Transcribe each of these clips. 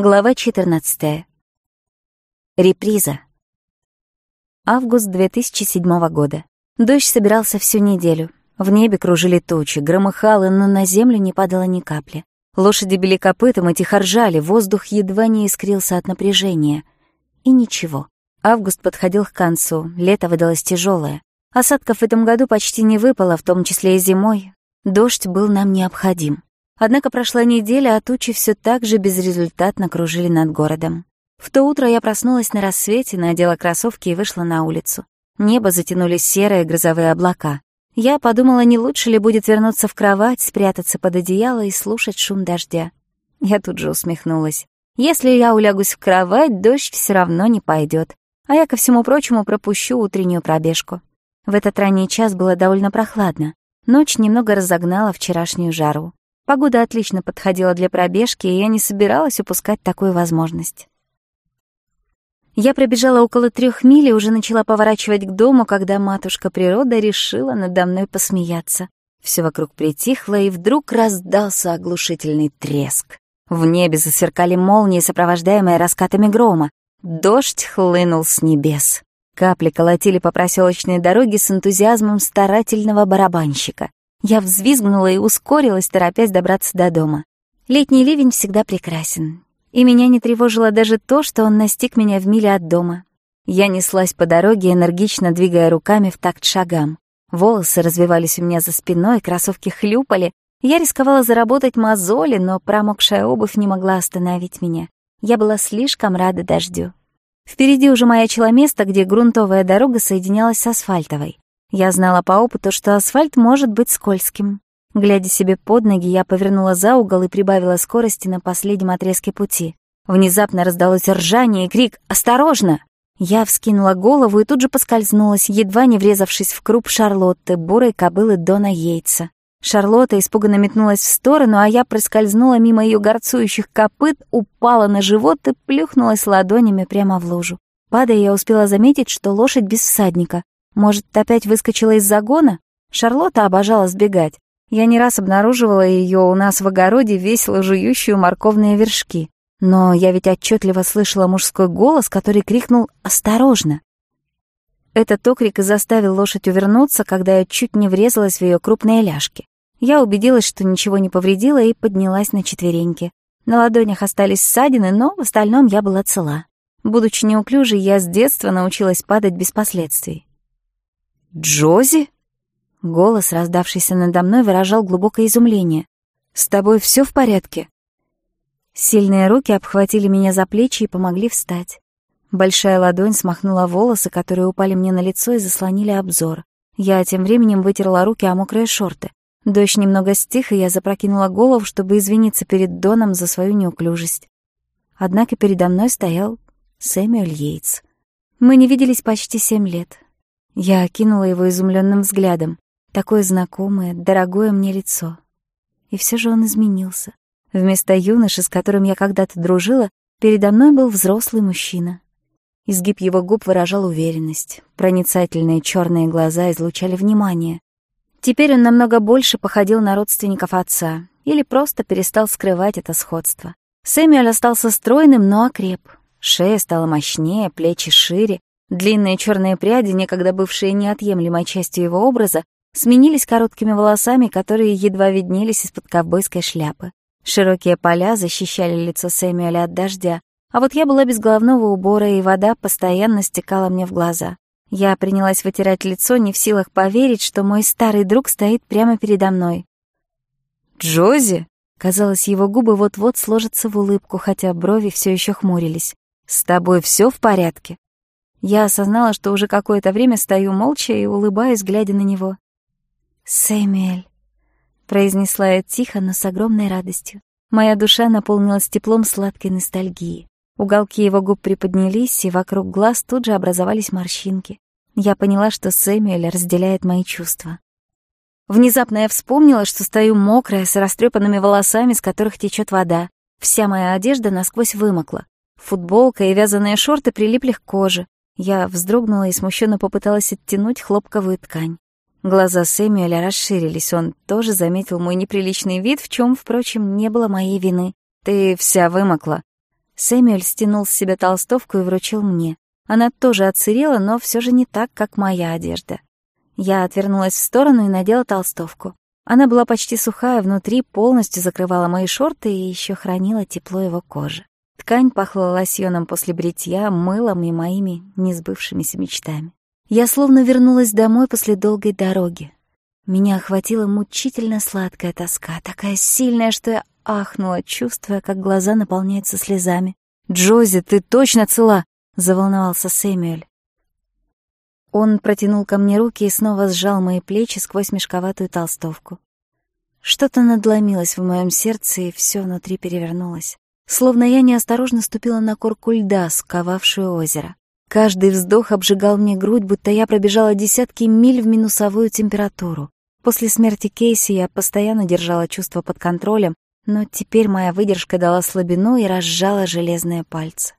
Глава 14. Реприза. Август 2007 года. Дождь собирался всю неделю. В небе кружили тучи, громыхало, но на землю не падало ни капли. Лошади били копытом и тихо ржали, воздух едва не искрился от напряжения. И ничего. Август подходил к концу, лето выдалось тяжелое. Осадков в этом году почти не выпало, в том числе и зимой. Дождь был нам необходим. Однако прошла неделя, а тучи все так же безрезультатно кружили над городом. В то утро я проснулась на рассвете, надела кроссовки и вышла на улицу. Небо затянули серые грозовые облака. Я подумала, не лучше ли будет вернуться в кровать, спрятаться под одеяло и слушать шум дождя. Я тут же усмехнулась. Если я улягусь в кровать, дождь все равно не пойдет, а я, ко всему прочему, пропущу утреннюю пробежку. В этот ранний час было довольно прохладно. Ночь немного разогнала вчерашнюю жару. Погода отлично подходила для пробежки, и я не собиралась упускать такую возможность. Я пробежала около трех миль и уже начала поворачивать к дому, когда матушка природа решила надо мной посмеяться. Все вокруг притихло, и вдруг раздался оглушительный треск. В небе засверкали молнии, сопровождаемые раскатами грома. Дождь хлынул с небес. Капли колотили по проселочной дороге с энтузиазмом старательного барабанщика. Я взвизгнула и ускорилась, торопясь добраться до дома. Летний ливень всегда прекрасен. И меня не тревожило даже то, что он настиг меня в миле от дома. Я неслась по дороге, энергично двигая руками в такт шагам. Волосы развивались у меня за спиной, кроссовки хлюпали. Я рисковала заработать мозоли, но промокшая обувь не могла остановить меня. Я была слишком рада дождю. Впереди уже маячило место, где грунтовая дорога соединялась с асфальтовой. Я знала по опыту, что асфальт может быть скользким. Глядя себе под ноги, я повернула за угол и прибавила скорости на последнем отрезке пути. Внезапно раздалось ржание и крик «Осторожно!». Я вскинула голову и тут же поскользнулась, едва не врезавшись в круп Шарлотты, бурой кобылы Дона Йейтса. Шарлотта испуганно метнулась в сторону, а я проскользнула мимо ее горцующих копыт, упала на живот и плюхнулась ладонями прямо в лужу. Падая, я успела заметить, что лошадь без всадника. Может, опять выскочила из загона? Шарлотта обожала сбегать. Я не раз обнаруживала ее у нас в огороде, весело жующую морковные вершки. Но я ведь отчетливо слышала мужской голос, который крикнул «Осторожно!». Этот окрик и заставил лошадь увернуться, когда я чуть не врезалась в ее крупные ляжки. Я убедилась, что ничего не повредила, и поднялась на четвереньки. На ладонях остались ссадины, но в остальном я была цела. Будучи неуклюжей, я с детства научилась падать без последствий. «Джози?» Голос, раздавшийся надо мной, выражал глубокое изумление. «С тобой все в порядке?» Сильные руки обхватили меня за плечи и помогли встать. Большая ладонь смахнула волосы, которые упали мне на лицо и заслонили обзор. Я тем временем вытерла руки о мокрые шорты. Дождь немного стих, и я запрокинула голову, чтобы извиниться перед Доном за свою неуклюжесть. Однако передо мной стоял Сэмюэль Йейтс. Мы не виделись почти семь лет. Я окинула его изумленным взглядом. Такое знакомое, дорогое мне лицо. И все же он изменился. Вместо юноши, с которым я когда-то дружила, передо мной был взрослый мужчина. Изгиб его губ выражал уверенность. Проницательные черные глаза излучали внимание. Теперь он намного больше походил на родственников отца или просто перестал скрывать это сходство. Сэмюэль остался стройным, но окреп. Шея стала мощнее, плечи шире, Длинные черные пряди, некогда бывшие неотъемлемой частью его образа, сменились короткими волосами, которые едва виднелись из-под ковбойской шляпы. Широкие поля защищали лицо Сэмюэля от дождя, а вот я была без головного убора, и вода постоянно стекала мне в глаза. Я принялась вытирать лицо, не в силах поверить, что мой старый друг стоит прямо передо мной. «Джози?» Казалось, его губы вот-вот сложатся в улыбку, хотя брови все еще хмурились. «С тобой все в порядке?» Я осознала, что уже какое-то время стою молча и улыбаюсь, глядя на него. «Сэмюэль», — произнесла я тихо, но с огромной радостью. Моя душа наполнилась теплом сладкой ностальгии. Уголки его губ приподнялись, и вокруг глаз тут же образовались морщинки. Я поняла, что Сэмюэль разделяет мои чувства. Внезапно я вспомнила, что стою мокрая, с растрепанными волосами, с которых течет вода. Вся моя одежда насквозь вымокла. Футболка и вязаные шорты прилипли к коже. Я вздрогнула и смущенно попыталась оттянуть хлопковую ткань. Глаза Сэмюэля расширились, он тоже заметил мой неприличный вид, в чем, впрочем, не было моей вины. «Ты вся вымокла». Сэмюэль стянул с себя толстовку и вручил мне. Она тоже отсырела, но все же не так, как моя одежда. Я отвернулась в сторону и надела толстовку. Она была почти сухая внутри, полностью закрывала мои шорты и еще хранила тепло его кожи. Ткань пахла лосьоном после бритья, мылом и моими несбывшимися мечтами. Я словно вернулась домой после долгой дороги. Меня охватила мучительно сладкая тоска, такая сильная, что я ахнула, чувствуя, как глаза наполняются слезами. «Джози, ты точно цела!» — заволновался Сэмюэль. Он протянул ко мне руки и снова сжал мои плечи сквозь мешковатую толстовку. Что-то надломилось в моем сердце, и все внутри перевернулось словно я неосторожно ступила на корку льда, сковавшую озеро. Каждый вздох обжигал мне грудь, будто я пробежала десятки миль в минусовую температуру. После смерти Кейси я постоянно держала чувство под контролем, но теперь моя выдержка дала слабину и разжала железные пальцы.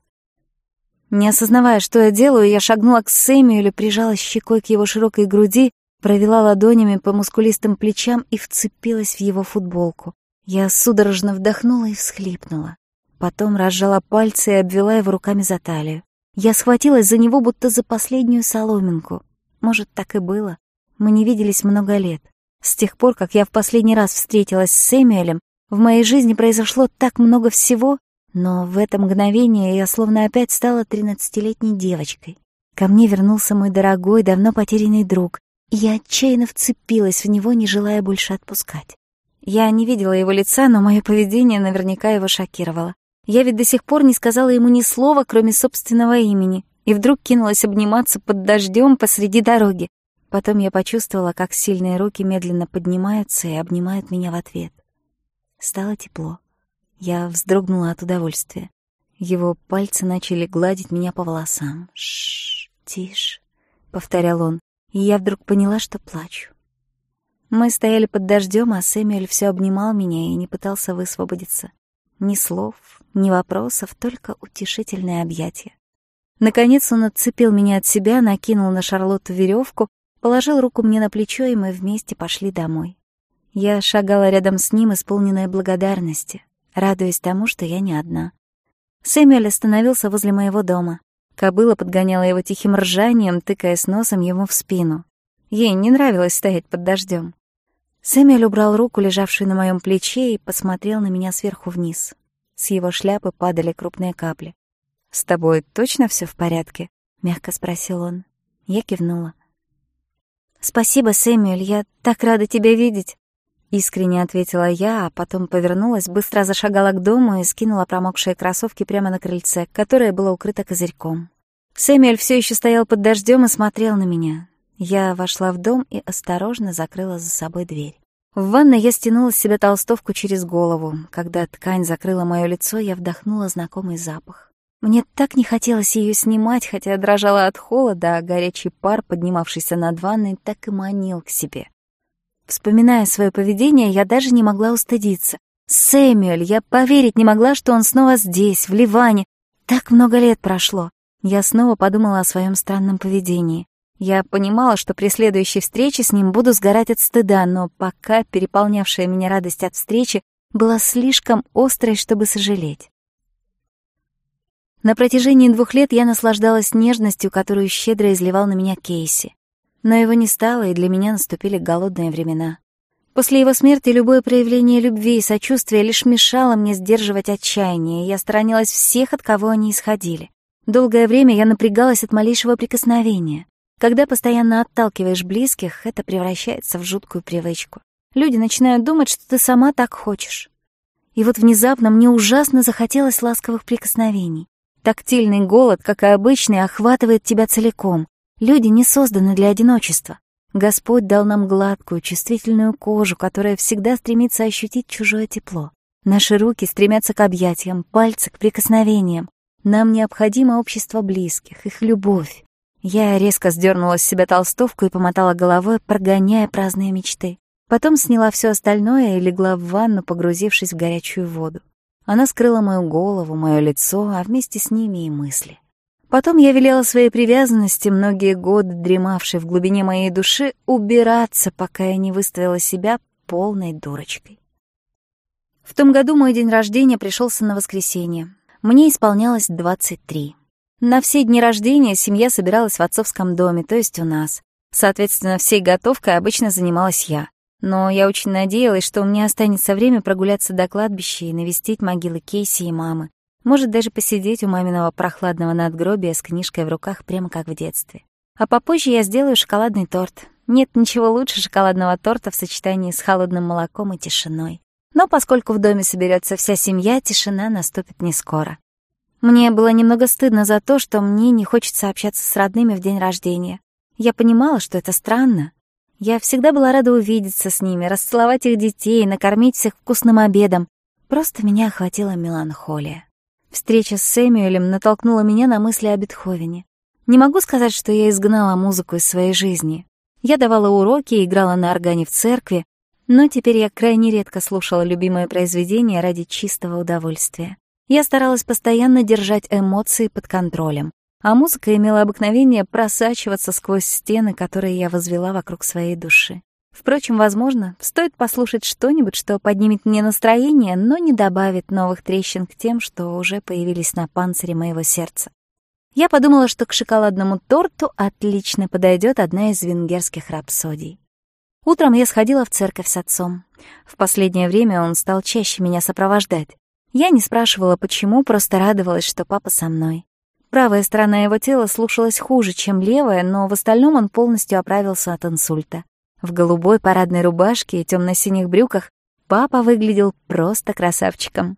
Не осознавая, что я делаю, я шагнула к Сэмюэлю, прижалась щекой к его широкой груди, провела ладонями по мускулистым плечам и вцепилась в его футболку. Я судорожно вдохнула и всхлипнула. Потом разжала пальцы и обвела его руками за талию. Я схватилась за него, будто за последнюю соломинку. Может, так и было. Мы не виделись много лет. С тех пор, как я в последний раз встретилась с Сэмюэлем, в моей жизни произошло так много всего, но в это мгновение я словно опять стала тринадцатилетней девочкой. Ко мне вернулся мой дорогой, давно потерянный друг, и я отчаянно вцепилась в него, не желая больше отпускать. Я не видела его лица, но мое поведение наверняка его шокировало. Я ведь до сих пор не сказала ему ни слова, кроме собственного имени, и вдруг кинулась обниматься под дождем посреди дороги. Потом я почувствовала, как сильные руки медленно поднимаются и обнимают меня в ответ. Стало тепло. Я вздрогнула от удовольствия. Его пальцы начали гладить меня по волосам. «Шш, тише», — повторял он, и я вдруг поняла, что плачу. Мы стояли под дождем, а Сэмюэль все обнимал меня и не пытался высвободиться ни слов, ни вопросов, только утешительное объятие. Наконец он отцепил меня от себя, накинул на Шарлотту веревку, положил руку мне на плечо, и мы вместе пошли домой. Я шагала рядом с ним, исполненная благодарности, радуясь тому, что я не одна. Сэмюэль остановился возле моего дома. Кобыла подгоняла его тихим ржанием, тыкаясь носом ему в спину. Ей не нравилось стоять под дождем. Сэмюэль убрал руку, лежавшую на моем плече, и посмотрел на меня сверху вниз. С его шляпы падали крупные капли. «С тобой точно все в порядке?» — мягко спросил он. Я кивнула. «Спасибо, Сэмюэль, я так рада тебя видеть!» Искренне ответила я, а потом повернулась, быстро зашагала к дому и скинула промокшие кроссовки прямо на крыльце, которое было укрыто козырьком. Сэмюэль все еще стоял под дождем и смотрел на меня. Я вошла в дом и осторожно закрыла за собой дверь. В ванной я стянула с себя толстовку через голову. Когда ткань закрыла мое лицо, я вдохнула знакомый запах. Мне так не хотелось ее снимать, хотя дрожала от холода, а горячий пар, поднимавшийся над ванной, так и манил к себе. Вспоминая свое поведение, я даже не могла устыдиться. Сэмюэль, я поверить не могла, что он снова здесь, в Ливане. Так много лет прошло. Я снова подумала о своем странном поведении. Я понимала, что при следующей встрече с ним буду сгорать от стыда, но пока переполнявшая меня радость от встречи была слишком острой, чтобы сожалеть. На протяжении двух лет я наслаждалась нежностью, которую щедро изливал на меня Кейси. Но его не стало, и для меня наступили голодные времена. После его смерти любое проявление любви и сочувствия лишь мешало мне сдерживать отчаяние, и я сторонилась всех, от кого они исходили. Долгое время я напрягалась от малейшего прикосновения. Когда постоянно отталкиваешь близких, это превращается в жуткую привычку. Люди начинают думать, что ты сама так хочешь. И вот внезапно мне ужасно захотелось ласковых прикосновений. Тактильный голод, как и обычный, охватывает тебя целиком. Люди не созданы для одиночества. Господь дал нам гладкую, чувствительную кожу, которая всегда стремится ощутить чужое тепло. Наши руки стремятся к объятиям, пальцы к прикосновениям. Нам необходимо общество близких, их любовь. Я резко сдернула с себя толстовку и помотала головой, прогоняя праздные мечты. Потом сняла все остальное и легла в ванну, погрузившись в горячую воду. Она скрыла мою голову, мое лицо, а вместе с ними и мысли. Потом я велела своей привязанности, многие годы дремавшей в глубине моей души, убираться, пока я не выставила себя полной дурочкой. В том году мой день рождения пришелся на воскресенье. Мне исполнялось 23. На все дни рождения семья собиралась в отцовском доме, то есть у нас. Соответственно, всей готовкой обычно занималась я. Но я очень надеялась, что у меня останется время прогуляться до кладбища и навестить могилы Кейси и мамы. Может, даже посидеть у маминого прохладного надгробия с книжкой в руках, прямо как в детстве. А попозже я сделаю шоколадный торт. Нет ничего лучше шоколадного торта в сочетании с холодным молоком и тишиной. Но поскольку в доме соберется вся семья, тишина наступит не скоро. Мне было немного стыдно за то, что мне не хочется общаться с родными в день рождения. Я понимала, что это странно. Я всегда была рада увидеться с ними, расцеловать их детей, накормить всех вкусным обедом. Просто меня охватила меланхолия. Встреча с Сэмюэлем натолкнула меня на мысли о Бетховене. Не могу сказать, что я изгнала музыку из своей жизни. Я давала уроки, и играла на органе в церкви, но теперь я крайне редко слушала любимое произведение ради чистого удовольствия. Я старалась постоянно держать эмоции под контролем, а музыка имела обыкновение просачиваться сквозь стены, которые я возвела вокруг своей души. Впрочем, возможно, стоит послушать что-нибудь, что поднимет мне настроение, но не добавит новых трещин к тем, что уже появились на панцире моего сердца. Я подумала, что к шоколадному торту отлично подойдет одна из венгерских рапсодий. Утром я сходила в церковь с отцом. В последнее время он стал чаще меня сопровождать. Я не спрашивала, почему, просто радовалась, что папа со мной. Правая сторона его тела слушалась хуже, чем левая, но в остальном он полностью оправился от инсульта. В голубой парадной рубашке и темно-синих брюках папа выглядел просто красавчиком.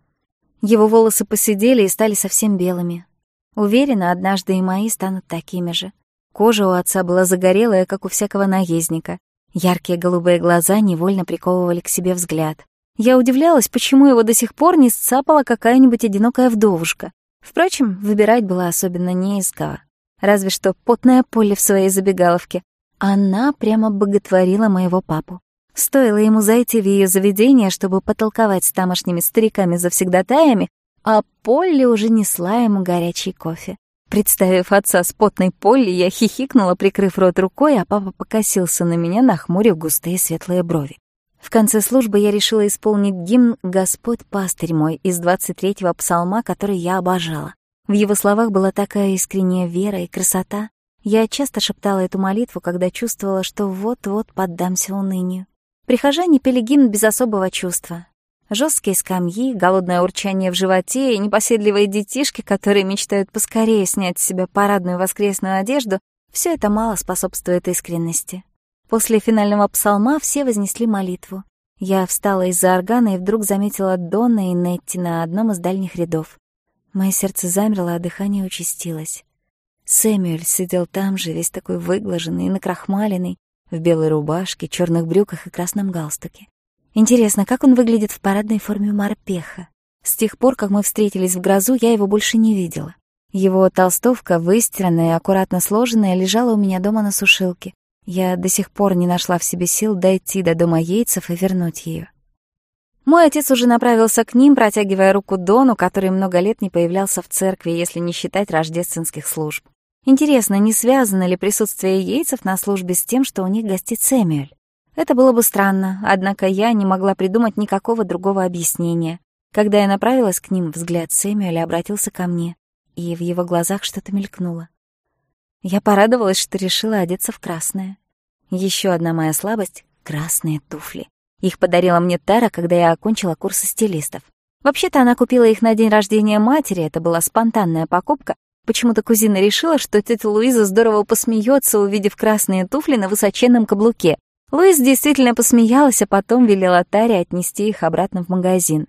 Его волосы посидели и стали совсем белыми. Уверена, однажды и мои станут такими же. Кожа у отца была загорелая, как у всякого наездника. Яркие голубые глаза невольно приковывали к себе взгляд. Я удивлялась, почему его до сих пор не сцапала какая-нибудь одинокая вдовушка. Впрочем, выбирать было особенно не из кого. Разве что потное поле в своей забегаловке. Она прямо боготворила моего папу. Стоило ему зайти в ее заведение, чтобы потолковать с тамошними стариками-завсегдатаями, а Полли уже несла ему горячий кофе. Представив отца с потной Полли, я хихикнула, прикрыв рот рукой, а папа покосился на меня, нахмурив густые светлые брови. В конце службы я решила исполнить гимн «Господь пастырь мой» из 23-го псалма, который я обожала. В его словах была такая искренняя вера и красота. Я часто шептала эту молитву, когда чувствовала, что вот-вот поддамся унынию. Прихожане пели гимн без особого чувства. Жесткие скамьи, голодное урчание в животе и непоседливые детишки, которые мечтают поскорее снять с себя парадную воскресную одежду, все это мало способствует искренности. После финального псалма все вознесли молитву. Я встала из-за органа и вдруг заметила Донна и Нетти на одном из дальних рядов. Мое сердце замерло, а дыхание участилось. Сэмюэль сидел там же, весь такой выглаженный и накрахмаленный, в белой рубашке, черных брюках и красном галстуке. Интересно, как он выглядит в парадной форме морпеха? С тех пор, как мы встретились в грозу, я его больше не видела. Его толстовка, выстиранная и аккуратно сложенная, лежала у меня дома на сушилке. Я до сих пор не нашла в себе сил дойти до дома яйцев и вернуть ее. Мой отец уже направился к ним, протягивая руку Дону, который много лет не появлялся в церкви, если не считать рождественских служб. Интересно, не связано ли присутствие яйцев на службе с тем, что у них гостит Сэмюэль? Это было бы странно, однако я не могла придумать никакого другого объяснения. Когда я направилась к ним, взгляд Сэмюэля обратился ко мне, и в его глазах что-то мелькнуло. Я порадовалась, что решила одеться в красное. Еще одна моя слабость — красные туфли. Их подарила мне Тара, когда я окончила курсы стилистов. Вообще-то она купила их на день рождения матери, это была спонтанная покупка. Почему-то кузина решила, что тетя Луиза здорово посмеется, увидев красные туфли на высоченном каблуке. Луиз действительно посмеялась, а потом велела Таре отнести их обратно в магазин.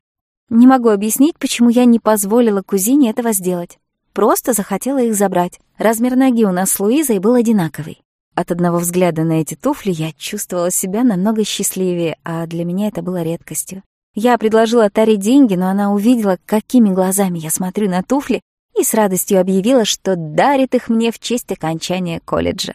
Не могу объяснить, почему я не позволила кузине этого сделать. Просто захотела их забрать. Размер ноги у нас с Луизой был одинаковый. От одного взгляда на эти туфли я чувствовала себя намного счастливее, а для меня это было редкостью. Я предложила Таре деньги, но она увидела, какими глазами я смотрю на туфли, и с радостью объявила, что дарит их мне в честь окончания колледжа.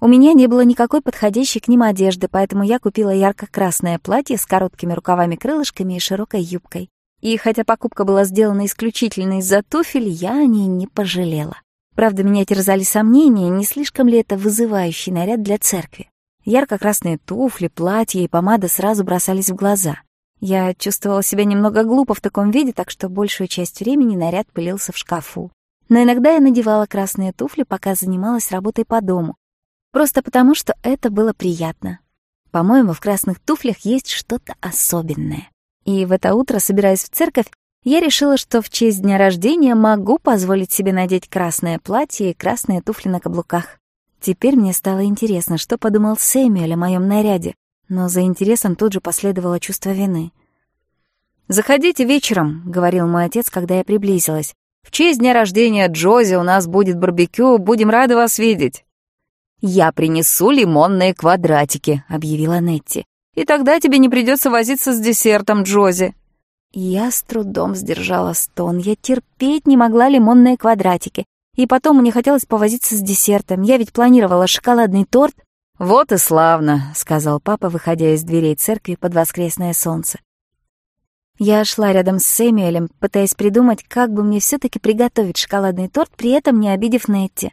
У меня не было никакой подходящей к ним одежды, поэтому я купила ярко-красное платье с короткими рукавами-крылышками и широкой юбкой и хотя покупка была сделана исключительно из-за туфель, я о ней не пожалела. Правда, меня терзали сомнения, не слишком ли это вызывающий наряд для церкви. Ярко-красные туфли, платье и помада сразу бросались в глаза. Я чувствовала себя немного глупо в таком виде, так что большую часть времени наряд пылился в шкафу. Но иногда я надевала красные туфли, пока занималась работой по дому. Просто потому, что это было приятно. По-моему, в красных туфлях есть что-то особенное и в это утро, собираясь в церковь, я решила, что в честь дня рождения могу позволить себе надеть красное платье и красные туфли на каблуках. Теперь мне стало интересно, что подумал Сэмюэль о моем наряде, но за интересом тут же последовало чувство вины. «Заходите вечером», — говорил мой отец, когда я приблизилась. «В честь дня рождения Джози у нас будет барбекю, будем рады вас видеть». «Я принесу лимонные квадратики», — объявила Нетти и тогда тебе не придется возиться с десертом, Джози». Я с трудом сдержала стон. Я терпеть не могла лимонные квадратики. И потом мне хотелось повозиться с десертом. Я ведь планировала шоколадный торт. «Вот и славно», — сказал папа, выходя из дверей церкви под воскресное солнце. Я шла рядом с Сэмюэлем, пытаясь придумать, как бы мне все таки приготовить шоколадный торт, при этом не обидев Нетти.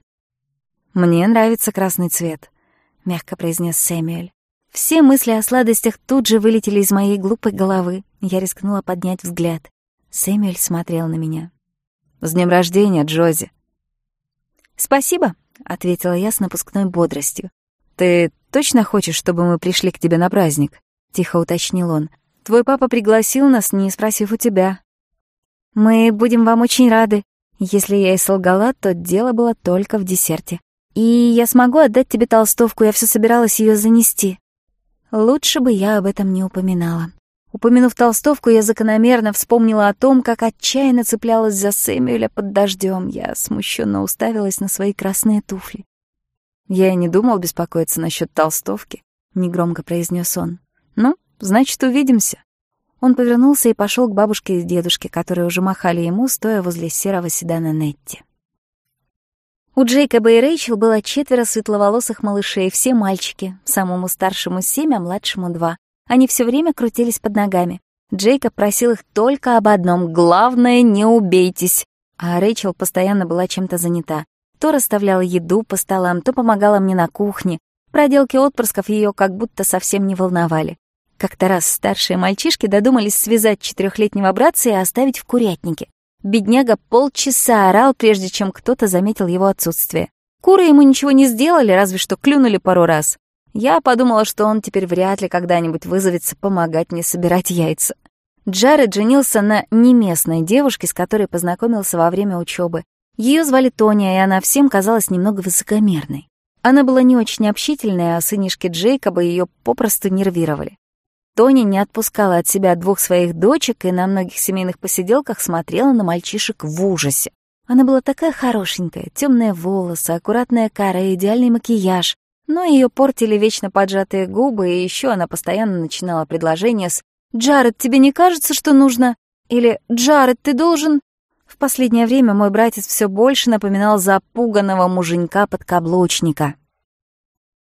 «Мне нравится красный цвет», — мягко произнес Сэмюэль. Все мысли о сладостях тут же вылетели из моей глупой головы. Я рискнула поднять взгляд. Сэмюэль смотрел на меня. «С днем рождения, Джози!» «Спасибо», — ответила я с напускной бодростью. «Ты точно хочешь, чтобы мы пришли к тебе на праздник?» — тихо уточнил он. «Твой папа пригласил нас, не спросив у тебя». «Мы будем вам очень рады. Если я и солгала, то дело было только в десерте. И я смогу отдать тебе толстовку, я все собиралась ее занести». Лучше бы я об этом не упоминала. Упомянув толстовку, я закономерно вспомнила о том, как отчаянно цеплялась за Сэмюэля под дождем. Я смущенно уставилась на свои красные туфли. «Я и не думал беспокоиться насчет толстовки», — негромко произнес он. «Ну, значит, увидимся». Он повернулся и пошел к бабушке и дедушке, которые уже махали ему, стоя возле серого седана Нетти. У Джейкоба и Рэйчел было четверо светловолосых малышей, все мальчики, самому старшему семь, а младшему два. Они все время крутились под ногами. Джейкоб просил их только об одном — главное, не убейтесь. А Рэйчел постоянно была чем-то занята. То расставляла еду по столам, то помогала мне на кухне. Проделки отпрысков ее как будто совсем не волновали. Как-то раз старшие мальчишки додумались связать четырехлетнего братца и оставить в курятнике. Бедняга полчаса орал, прежде чем кто-то заметил его отсутствие. Куры ему ничего не сделали, разве что клюнули пару раз. Я подумала, что он теперь вряд ли когда-нибудь вызовется помогать мне собирать яйца. Джаред женился на неместной девушке, с которой познакомился во время учебы. Ее звали Тоня, и она всем казалась немного высокомерной. Она была не очень общительная, а сынишки Джейкоба ее попросту нервировали. Тони не отпускала от себя двух своих дочек и на многих семейных посиделках смотрела на мальчишек в ужасе. Она была такая хорошенькая, темные волосы, аккуратная кара и идеальный макияж. Но ее портили вечно поджатые губы, и еще она постоянно начинала предложение с «Джаред, тебе не кажется, что нужно?» или «Джаред, ты должен...» В последнее время мой братец все больше напоминал запуганного муженька-подкаблучника.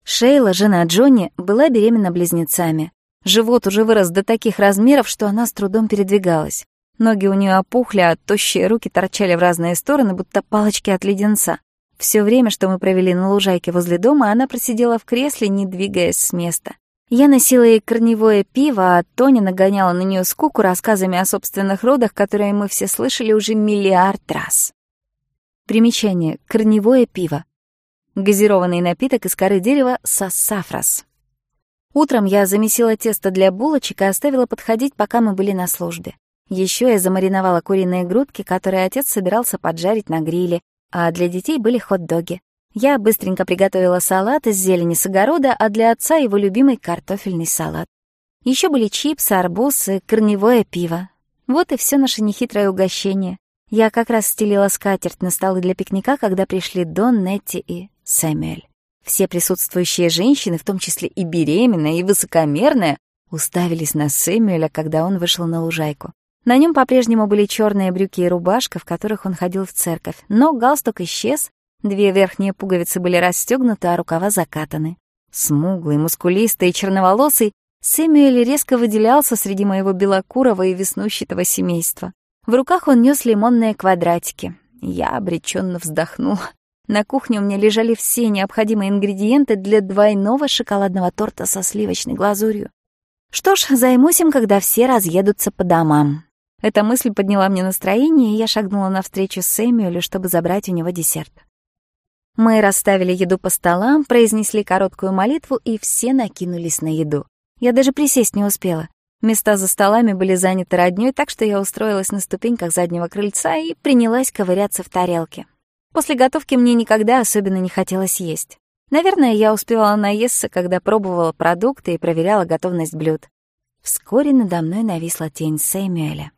Шейла, жена Джонни, была беременна близнецами. Живот уже вырос до таких размеров, что она с трудом передвигалась. Ноги у нее опухли, а тощие руки торчали в разные стороны, будто палочки от леденца. Все время, что мы провели на лужайке возле дома, она просидела в кресле, не двигаясь с места. Я носила ей корневое пиво, а Тони нагоняла на нее скуку рассказами о собственных родах, которые мы все слышали уже миллиард раз. Примечание. Корневое пиво. Газированный напиток из коры дерева сассафрас. Утром я замесила тесто для булочек и оставила подходить, пока мы были на службе. Еще я замариновала куриные грудки, которые отец собирался поджарить на гриле, а для детей были хот-доги. Я быстренько приготовила салат из зелени с огорода, а для отца его любимый картофельный салат. Еще были чипсы, арбузы, корневое пиво. Вот и все наше нехитрое угощение. Я как раз стелила скатерть на столы для пикника, когда пришли Дон, Нетти и Сэмюэль. Все присутствующие женщины, в том числе и беременная, и высокомерная, уставились на Сэмюэля, когда он вышел на лужайку. На нем по-прежнему были черные брюки и рубашка, в которых он ходил в церковь, но галстук исчез, две верхние пуговицы были расстегнуты, а рукава закатаны. Смуглый, мускулистый и черноволосый, Сэмюэль резко выделялся среди моего белокурого и веснущатого семейства. В руках он нес лимонные квадратики. Я обреченно вздохнула. На кухне у меня лежали все необходимые ингредиенты для двойного шоколадного торта со сливочной глазурью. Что ж, займусь им, когда все разъедутся по домам. Эта мысль подняла мне настроение, и я шагнула навстречу Сэмюэлю, чтобы забрать у него десерт. Мы расставили еду по столам, произнесли короткую молитву, и все накинулись на еду. Я даже присесть не успела. Места за столами были заняты роднёй, так что я устроилась на ступеньках заднего крыльца и принялась ковыряться в тарелке. После готовки мне никогда особенно не хотелось есть. Наверное, я успевала наесться, когда пробовала продукты и проверяла готовность блюд. Вскоре надо мной нависла тень Сэмюэля.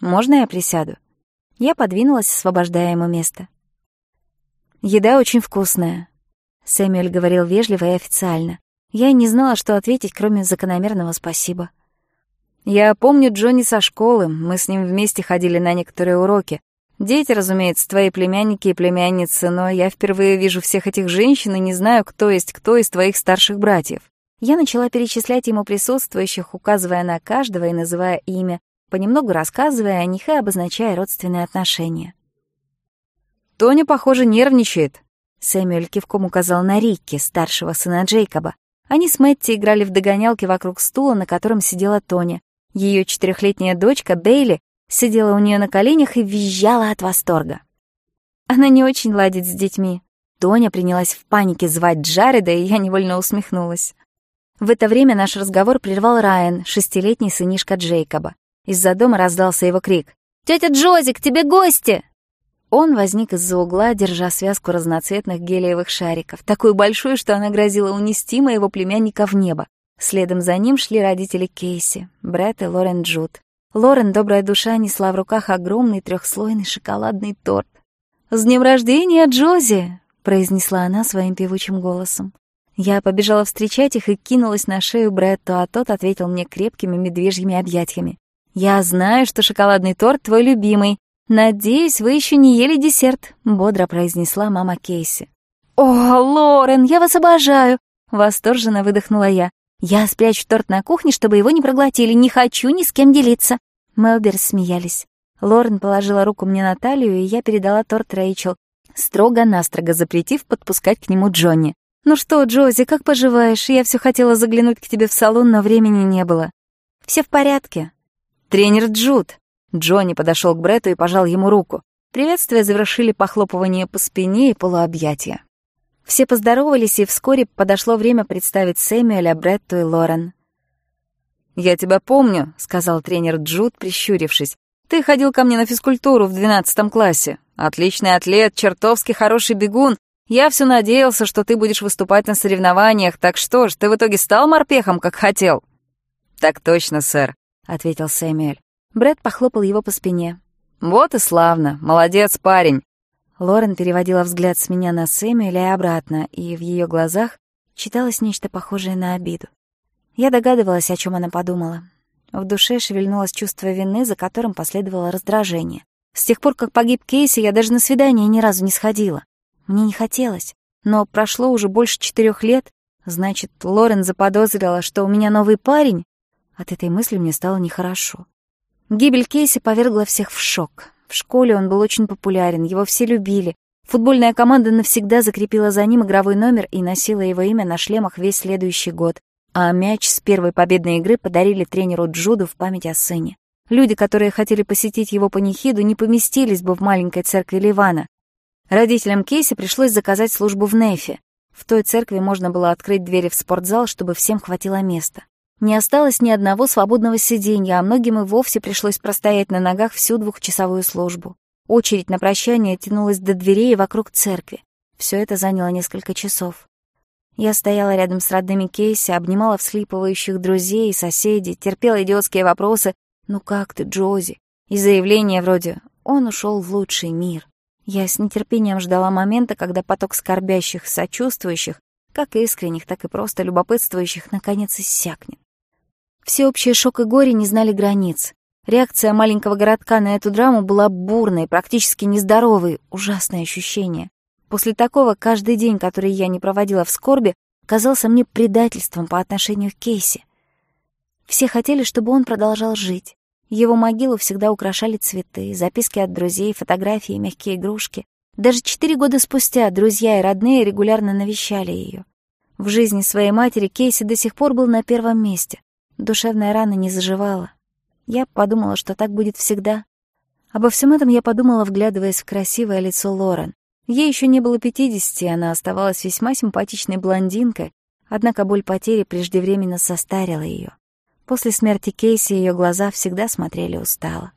«Можно я присяду?» Я подвинулась, освобождая ему место. «Еда очень вкусная», — Сэмюэль говорил вежливо и официально. Я не знала, что ответить, кроме закономерного «спасибо». «Я помню Джонни со школы, мы с ним вместе ходили на некоторые уроки. Дети, разумеется, твои племянники и племянницы, но я впервые вижу всех этих женщин и не знаю, кто есть кто из твоих старших братьев». Я начала перечислять ему присутствующих, указывая на каждого и называя имя, понемногу рассказывая о них и обозначая родственные отношения. «Тоня, похоже, нервничает», — Сэмюэль кивком указал на Рикки, старшего сына Джейкоба. Они с Мэтти играли в догонялки вокруг стула, на котором сидела Тоня. Ее четырехлетняя дочка Дейли сидела у нее на коленях и визжала от восторга. Она не очень ладит с детьми. Тоня принялась в панике звать Джареда, и я невольно усмехнулась. В это время наш разговор прервал Райан, шестилетний сынишка Джейкоба. Из-за дома раздался его крик. «Тетя Джози, к тебе гости!» Он возник из-за угла, держа связку разноцветных гелиевых шариков, такую большую, что она грозила унести моего племянника в небо. Следом за ним шли родители Кейси, Брэд и Лорен Джуд. Лорен, добрая душа, несла в руках огромный трехслойный шоколадный торт. «С днем рождения, Джози!» — произнесла она своим певучим голосом. Я побежала встречать их и кинулась на шею Бретту, а тот ответил мне крепкими медвежьими объятиями. «Я знаю, что шоколадный торт твой любимый. Надеюсь, вы еще не ели десерт», — бодро произнесла мама Кейси. «О, Лорен, я вас обожаю!» — восторженно выдохнула я. Я спрячу торт на кухне, чтобы его не проглотили. Не хочу ни с кем делиться. Мелбер смеялись. Лорен положила руку мне на талию, и я передала торт Рэйчел, строго-настрого запретив подпускать к нему Джонни. «Ну что, Джози, как поживаешь? Я все хотела заглянуть к тебе в салон, но времени не было». «Все в порядке». «Тренер Джуд». Джонни подошел к Брету и пожал ему руку. Приветствия завершили похлопывание по спине и полуобъятия. Все поздоровались, и вскоре подошло время представить Сэмюэля, Бретту и Лорен. «Я тебя помню», — сказал тренер Джуд, прищурившись. «Ты ходил ко мне на физкультуру в двенадцатом классе. Отличный атлет, чертовски хороший бегун. Я все надеялся, что ты будешь выступать на соревнованиях. Так что ж, ты в итоге стал морпехом, как хотел?» «Так точно, сэр», — ответил Сэмюэль. Брэд похлопал его по спине. «Вот и славно. Молодец, парень. Лорен переводила взгляд с меня на Сэмюэля и обратно, и в ее глазах читалось нечто похожее на обиду. Я догадывалась, о чем она подумала. В душе шевельнулось чувство вины, за которым последовало раздражение. С тех пор, как погиб Кейси, я даже на свидание ни разу не сходила. Мне не хотелось. Но прошло уже больше четырех лет. Значит, Лорен заподозрила, что у меня новый парень? От этой мысли мне стало нехорошо. Гибель Кейси повергла всех в шок. В школе он был очень популярен, его все любили. Футбольная команда навсегда закрепила за ним игровой номер и носила его имя на шлемах весь следующий год. А мяч с первой победной игры подарили тренеру Джуду в память о сыне. Люди, которые хотели посетить его панихиду, не поместились бы в маленькой церкви Ливана. Родителям Кейси пришлось заказать службу в Нефе. В той церкви можно было открыть двери в Не осталось ни одного свободного сиденья, а многим и вовсе пришлось простоять на ногах всю двухчасовую службу. Очередь на прощание тянулась до дверей и вокруг церкви. Все это заняло несколько часов. Я стояла рядом с родными Кейси, обнимала всхлипывающих друзей и соседей, терпела идиотские вопросы «Ну как ты, Джози?» и заявления вроде «Он ушел в лучший мир». Я с нетерпением ждала момента, когда поток скорбящих, сочувствующих, как искренних, так и просто любопытствующих, наконец иссякнет. Всеобщий шок и горе не знали границ. Реакция маленького городка на эту драму была бурной, практически нездоровой, ужасное ощущение. После такого каждый день, который я не проводила в скорби, казался мне предательством по отношению к Кейси. Все хотели, чтобы он продолжал жить. Его могилу всегда украшали цветы, записки от друзей, фотографии, мягкие игрушки. Даже четыре года спустя друзья и родные регулярно навещали ее. В жизни своей матери Кейси до сих пор был на первом месте. Душевная рана не заживала. Я подумала, что так будет всегда. Обо всем этом я подумала, вглядываясь в красивое лицо Лорен. Ей еще не было пятидесяти, она оставалась весьма симпатичной блондинкой, однако боль потери преждевременно состарила ее. После смерти Кейси ее глаза всегда смотрели устало.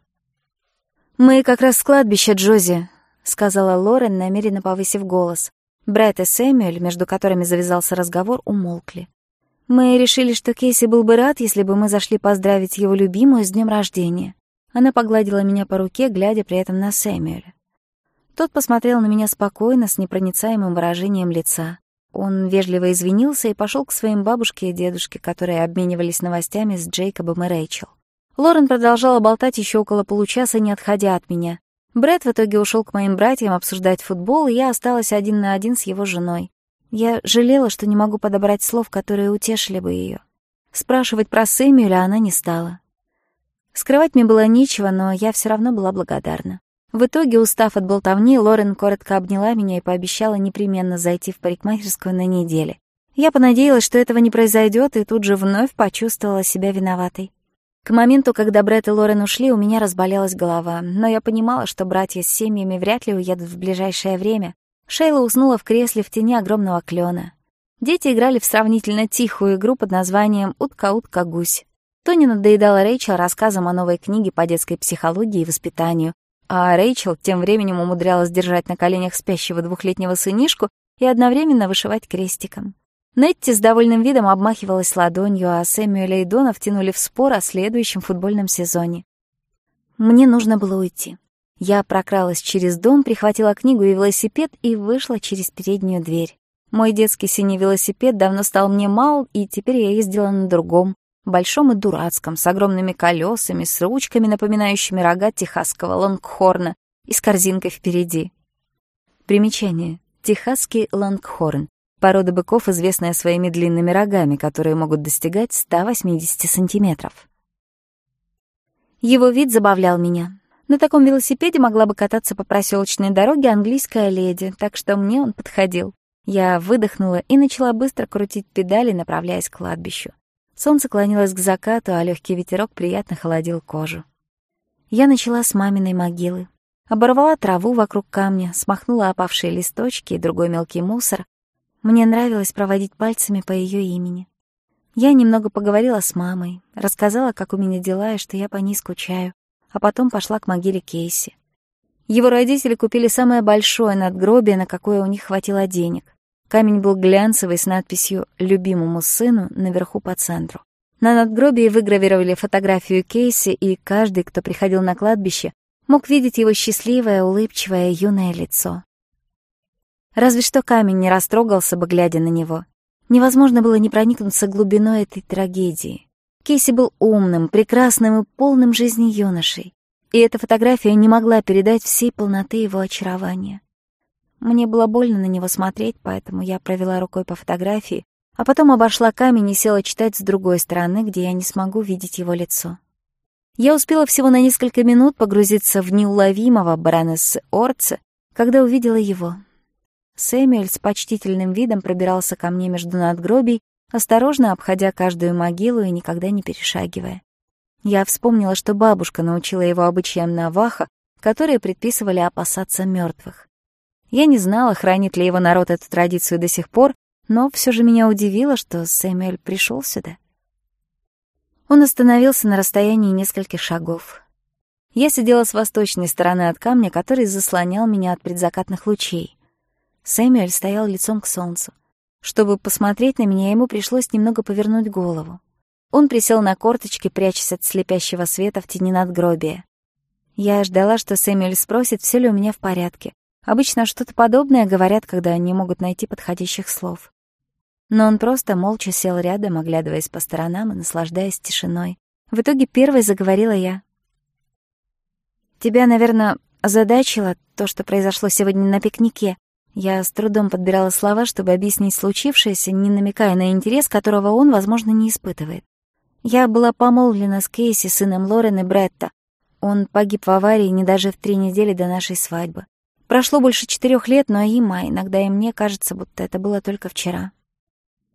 «Мы как раз с кладбища, Джози», — сказала Лорен, намеренно повысив голос. Брэд и Сэмюэль, между которыми завязался разговор, умолкли. Мы решили, что Кейси был бы рад, если бы мы зашли поздравить его любимую с днем рождения. Она погладила меня по руке, глядя при этом на Сэмюэля. Тот посмотрел на меня спокойно, с непроницаемым выражением лица. Он вежливо извинился и пошел к своим бабушке и дедушке, которые обменивались новостями с Джейкобом и Рэйчел. Лорен продолжала болтать еще около получаса, не отходя от меня. Брэд в итоге ушел к моим братьям обсуждать футбол, и я осталась один на один с его женой. Я жалела, что не могу подобрать слов, которые утешили бы ее. Спрашивать про Сэмюэля она не стала. Скрывать мне было нечего, но я все равно была благодарна. В итоге, устав от болтовни, Лорен коротко обняла меня и пообещала непременно зайти в парикмахерскую на неделе. Я понадеялась, что этого не произойдет, и тут же вновь почувствовала себя виноватой. К моменту, когда Брэд и Лорен ушли, у меня разболелась голова, но я понимала, что братья с семьями вряд ли уедут в ближайшее время, Шейла уснула в кресле в тени огромного клена. Дети играли в сравнительно тихую игру под названием «Утка-утка-гусь». Тони надоедала Рэйчел рассказом о новой книге по детской психологии и воспитанию, а Рэйчел тем временем умудрялась держать на коленях спящего двухлетнего сынишку и одновременно вышивать крестиком. Нетти с довольным видом обмахивалась ладонью, а Сэмюэля и Дона втянули в спор о следующем футбольном сезоне. Мне нужно было уйти. Я прокралась через дом, прихватила книгу и велосипед и вышла через переднюю дверь. Мой детский синий велосипед давно стал мне мал, и теперь я ездила на другом, большом и дурацком, с огромными колесами, с ручками, напоминающими рога техасского лонгхорна, и с корзинкой впереди. Примечание. Техасский лонгхорн. Порода быков, известная своими длинными рогами, которые могут достигать 180 сантиметров. Его вид забавлял меня. На таком велосипеде могла бы кататься по проселочной дороге английская леди, так что мне он подходил. Я выдохнула и начала быстро крутить педали, направляясь к кладбищу. Солнце клонилось к закату, а легкий ветерок приятно холодил кожу. Я начала с маминой могилы. Оборвала траву вокруг камня, смахнула опавшие листочки и другой мелкий мусор. Мне нравилось проводить пальцами по ее имени. Я немного поговорила с мамой, рассказала, как у меня дела и что я по ней скучаю а потом пошла к могиле Кейси. Его родители купили самое большое надгробие, на какое у них хватило денег. Камень был глянцевый с надписью «Любимому сыну» наверху по центру. На надгробии выгравировали фотографию Кейси, и каждый, кто приходил на кладбище, мог видеть его счастливое, улыбчивое, юное лицо. Разве что камень не растрогался бы, глядя на него. Невозможно было не проникнуться глубиной этой трагедии. Кейси был умным, прекрасным и полным жизни юношей, и эта фотография не могла передать всей полноты его очарования. Мне было больно на него смотреть, поэтому я провела рукой по фотографии, а потом обошла камень и села читать с другой стороны, где я не смогу видеть его лицо. Я успела всего на несколько минут погрузиться в неуловимого баронессы Орца, когда увидела его. Сэмюэль с почтительным видом пробирался ко мне между надгробий осторожно обходя каждую могилу и никогда не перешагивая. Я вспомнила, что бабушка научила его обычаям Наваха, которые предписывали опасаться мертвых. Я не знала, хранит ли его народ эту традицию до сих пор, но все же меня удивило, что Сэмюэль пришел сюда. Он остановился на расстоянии нескольких шагов. Я сидела с восточной стороны от камня, который заслонял меня от предзакатных лучей. Сэмюэль стоял лицом к солнцу чтобы посмотреть на меня, ему пришлось немного повернуть голову. Он присел на корточки, прячась от слепящего света в тени надгробия. Я ждала, что Сэмюэль спросит, все ли у меня в порядке. Обычно что-то подобное говорят, когда они могут найти подходящих слов. Но он просто молча сел рядом, оглядываясь по сторонам и наслаждаясь тишиной. В итоге первой заговорила я. «Тебя, наверное, озадачило то, что произошло сегодня на пикнике. я с трудом подбирала слова, чтобы объяснить случившееся, не намекая на интерес, которого он, возможно, не испытывает. Я была помолвлена с Кейси, сыном Лорен и Бретта. Он погиб в аварии не даже в три недели до нашей свадьбы. Прошло больше четырех лет, но им, а иногда и мне кажется, будто это было только вчера.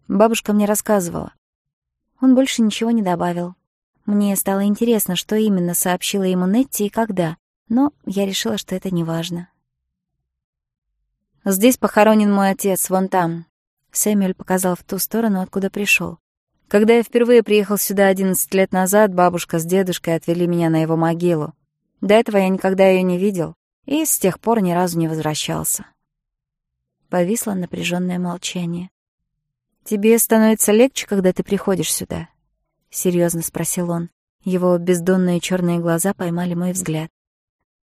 Бабушка мне рассказывала. Он больше ничего не добавил. Мне стало интересно, что именно сообщила ему Здесь похоронен мой отец, вон там». Сэмюэль показал в ту сторону, откуда пришел. Когда я впервые приехал сюда 11 лет назад, бабушка с дедушкой отвели меня на его могилу. До этого я никогда ее не видел и с тех пор ни разу не возвращался. Повисло напряженное молчание. «Тебе становится легче, когда ты приходишь сюда?» — серьезно спросил он. Его бездонные черные глаза поймали мой взгляд.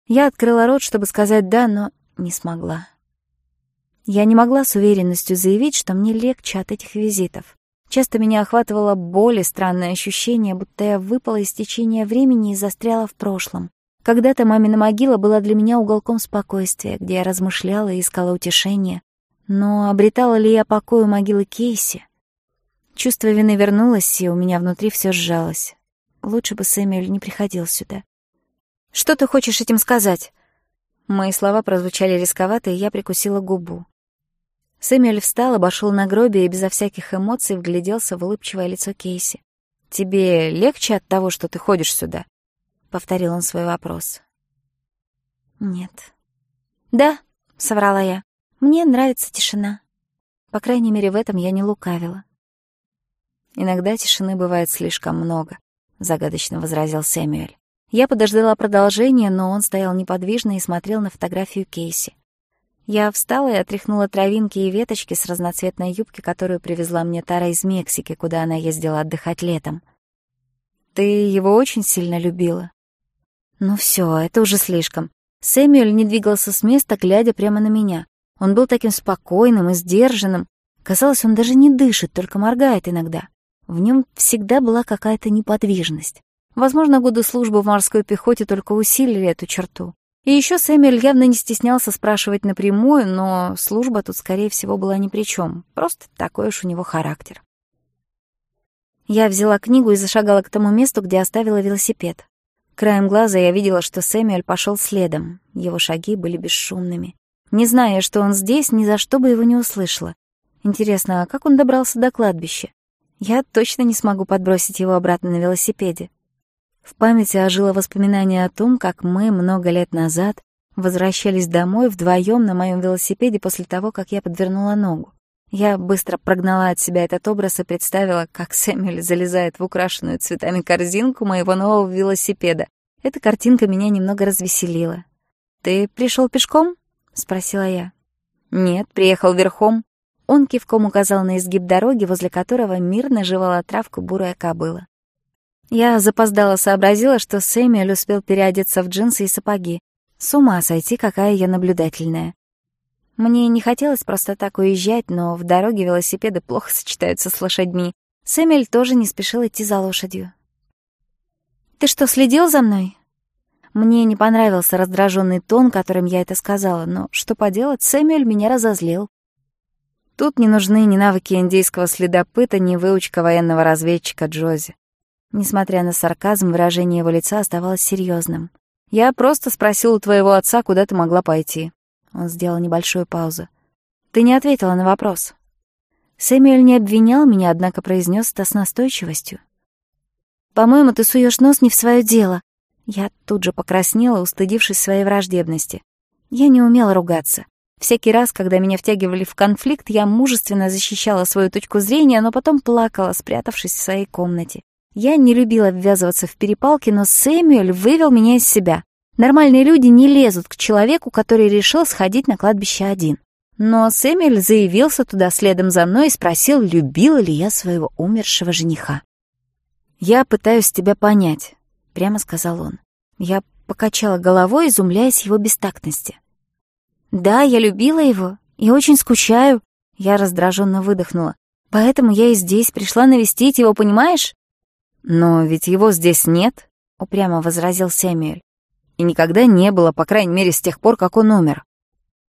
Я открыла рот, чтобы сказать «да», но не смогла. Я не могла с уверенностью заявить, что мне легче от этих визитов. Часто меня охватывало более странное ощущение, будто я выпала из течения времени и застряла в прошлом. Когда-то мамина могила была для меня уголком спокойствия, где я размышляла и искала утешение. Но обретала ли я покой у могилы Кейси? Чувство вины вернулось, и у меня внутри все сжалось. Лучше бы Сэмюэль не приходил сюда. «Что ты хочешь этим сказать?» Мои слова прозвучали рисковато, и я прикусила губу. Сэмюэль встал, обошел гробе и безо всяких эмоций вгляделся в улыбчивое лицо Кейси. «Тебе легче от того, что ты ходишь сюда?» — повторил он свой вопрос. «Нет». «Да», — соврала я, — «мне нравится тишина». По крайней мере, в этом я не лукавила. «Иногда тишины бывает слишком много», — загадочно возразил Сэмюэль. Я подождала продолжения, но он стоял неподвижно и смотрел на фотографию Кейси. Я встала и отряхнула травинки и веточки с разноцветной юбки, которую привезла мне Тара из Мексики, куда она ездила отдыхать летом. «Ты его очень сильно любила?» «Ну все, это уже слишком». Сэмюэль не двигался с места, глядя прямо на меня. Он был таким спокойным и сдержанным. Казалось, он даже не дышит, только моргает иногда. В нем всегда была какая-то неподвижность. Возможно, годы службы в морской пехоте только усилили эту черту. И еще Сэмюэль явно не стеснялся спрашивать напрямую, но служба тут, скорее всего, была ни при чем. Просто такой уж у него характер. Я взяла книгу и зашагала к тому месту, где оставила велосипед. Краем глаза я видела, что Сэмюэль пошел следом. Его шаги были бесшумными. Не зная, что он здесь, ни за что бы его не услышала. Интересно, а как он добрался до кладбища? Я точно не смогу подбросить его обратно на велосипеде. В памяти ожило воспоминание о том, как мы много лет назад возвращались домой вдвоем на моем велосипеде после того, как я подвернула ногу. Я быстро прогнала от себя этот образ и представила, как Сэмюэль залезает в украшенную цветами корзинку моего нового велосипеда. Эта картинка меня немного развеселила. «Ты пришел пешком?» — спросила я. «Нет, приехал верхом». Он кивком указал на изгиб дороги, возле которого мирно жевала травку бурая кобыла. Я запоздала, сообразила, что Сэмюэль успел переодеться в джинсы и сапоги. С ума сойти, какая я наблюдательная. Мне не хотелось просто так уезжать, но в дороге велосипеды плохо сочетаются с лошадьми. Сэмюэль тоже не спешил идти за лошадью. «Ты что, следил за мной?» Мне не понравился раздраженный тон, которым я это сказала, но что поделать, Сэмюэль меня разозлил. Тут не нужны ни навыки индийского следопыта, ни выучка военного разведчика Джози. Несмотря на сарказм, выражение его лица оставалось серьезным. «Я просто спросил у твоего отца, куда ты могла пойти». Он сделал небольшую паузу. «Ты не ответила на вопрос». Сэмюэль не обвинял меня, однако произнес это с настойчивостью. «По-моему, ты суешь нос не в свое дело». Я тут же покраснела, устыдившись своей враждебности. Я не умела ругаться. Всякий раз, когда меня втягивали в конфликт, я мужественно защищала свою точку зрения, но потом плакала, спрятавшись в своей комнате. Я не любила ввязываться в перепалки, но Сэмюэль вывел меня из себя. Нормальные люди не лезут к человеку, который решил сходить на кладбище один. Но Сэмюэль заявился туда следом за мной и спросил, любила ли я своего умершего жениха. «Я пытаюсь тебя понять», — прямо сказал он. Я покачала головой, изумляясь его бестактности. «Да, я любила его и очень скучаю», — я раздраженно выдохнула. «Поэтому я и здесь пришла навестить его, понимаешь? Но ведь его здесь нет, упрямо возразил Сэмюэль. И никогда не было, по крайней мере, с тех пор, как он умер.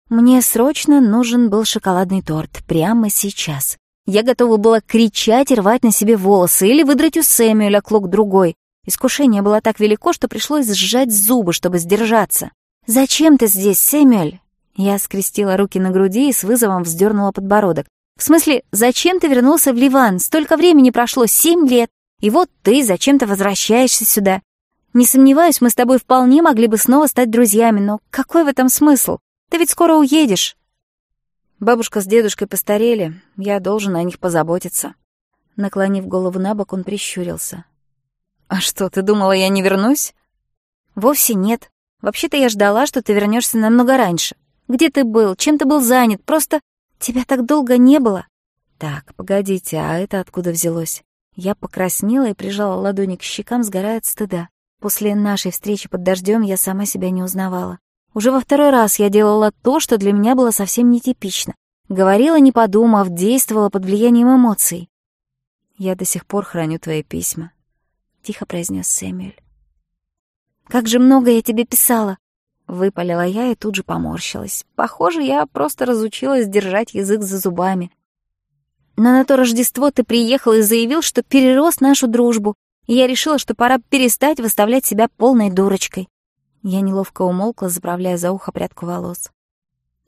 Мне срочно нужен был шоколадный торт прямо сейчас. Я готова была кричать и рвать на себе волосы или выдрать у Сэмюэля клок другой. Искушение было так велико, что пришлось сжать зубы, чтобы сдержаться. «Зачем ты здесь, Сэмюэль?» Я скрестила руки на груди и с вызовом вздернула подбородок. «В смысле, зачем ты вернулся в Ливан? Столько времени прошло, семь лет. И вот ты зачем-то возвращаешься сюда. Не сомневаюсь, мы с тобой вполне могли бы снова стать друзьями, но какой в этом смысл? Ты ведь скоро уедешь. Бабушка с дедушкой постарели, я должен о них позаботиться. Наклонив голову на бок, он прищурился. «А что, ты думала, я не вернусь?» «Вовсе нет. Вообще-то я ждала, что ты вернешься намного раньше. Где ты был? Чем ты был занят? Просто тебя так долго не было». «Так, погодите, а это откуда взялось?» Я покраснела и прижала ладони к щекам, сгорая от стыда. После нашей встречи под дождем я сама себя не узнавала. Уже во второй раз я делала то, что для меня было совсем нетипично. Говорила, не подумав, действовала под влиянием эмоций. «Я до сих пор храню твои письма», — тихо произнес Сэмюэль. «Как же много я тебе писала!» — выпалила я и тут же поморщилась. «Похоже, я просто разучилась держать язык за зубами. Но на то Рождество ты приехал и заявил, что перерос нашу дружбу, и я решила, что пора перестать выставлять себя полной дурочкой. Я неловко умолкла, заправляя за ухо прядку волос.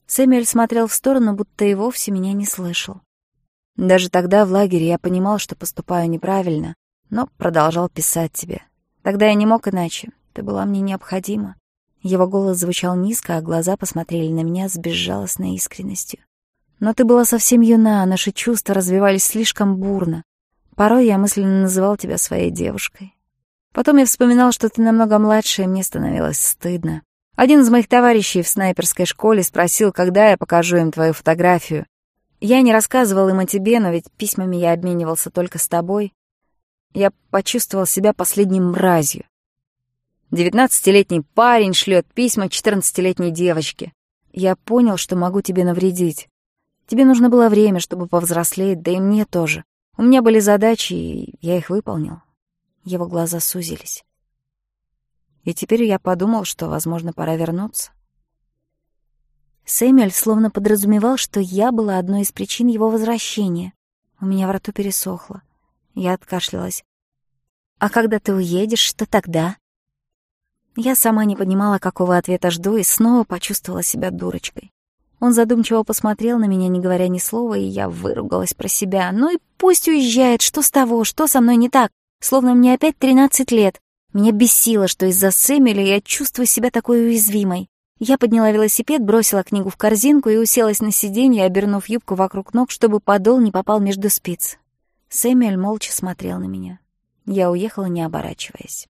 Сэмюэль смотрел в сторону, будто и вовсе меня не слышал. Даже тогда в лагере я понимал, что поступаю неправильно, но продолжал писать тебе. Тогда я не мог иначе, ты была мне необходима. Его голос звучал низко, а глаза посмотрели на меня с безжалостной искренностью. Но ты была совсем юна, наши чувства развивались слишком бурно. Порой я мысленно называл тебя своей девушкой. Потом я вспоминал, что ты намного младше, и мне становилось стыдно. Один из моих товарищей в снайперской школе спросил, когда я покажу им твою фотографию. Я не рассказывал им о тебе, но ведь письмами я обменивался только с тобой. Я почувствовал себя последним мразью. Девятнадцатилетний парень шлет письма четырнадцатилетней девочке. Я понял, что могу тебе навредить. Тебе нужно было время, чтобы повзрослеть, да и мне тоже. У меня были задачи, и я их выполнил. Его глаза сузились. И теперь я подумал, что, возможно, пора вернуться. Сэмюэль словно подразумевал, что я была одной из причин его возвращения. У меня в рту пересохло. Я откашлялась. «А когда ты уедешь, что тогда?» Я сама не понимала, какого ответа жду, и снова почувствовала себя дурочкой. Он задумчиво посмотрел на меня, не говоря ни слова, и я выругалась про себя. Ну и пусть уезжает, что с того, что со мной не так? Словно мне опять тринадцать лет. Меня бесило, что из-за Сэмюля я чувствую себя такой уязвимой. Я подняла велосипед, бросила книгу в корзинку и уселась на сиденье, обернув юбку вокруг ног, чтобы подол не попал между спиц. Сэмюэль молча смотрел на меня. Я уехала, не оборачиваясь.